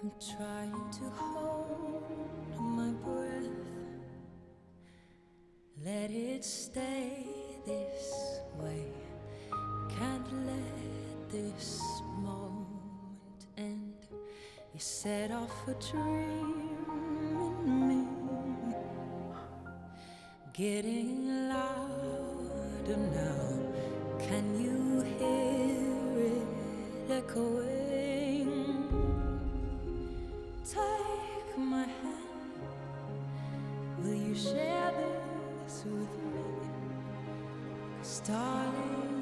I'm trying to hold my breath. Let it stay this way. Can't let this end. You set off a dream in me, getting louder now. Can you hear it echoing? Take my hand. Will you share this with me? 'Cause darling,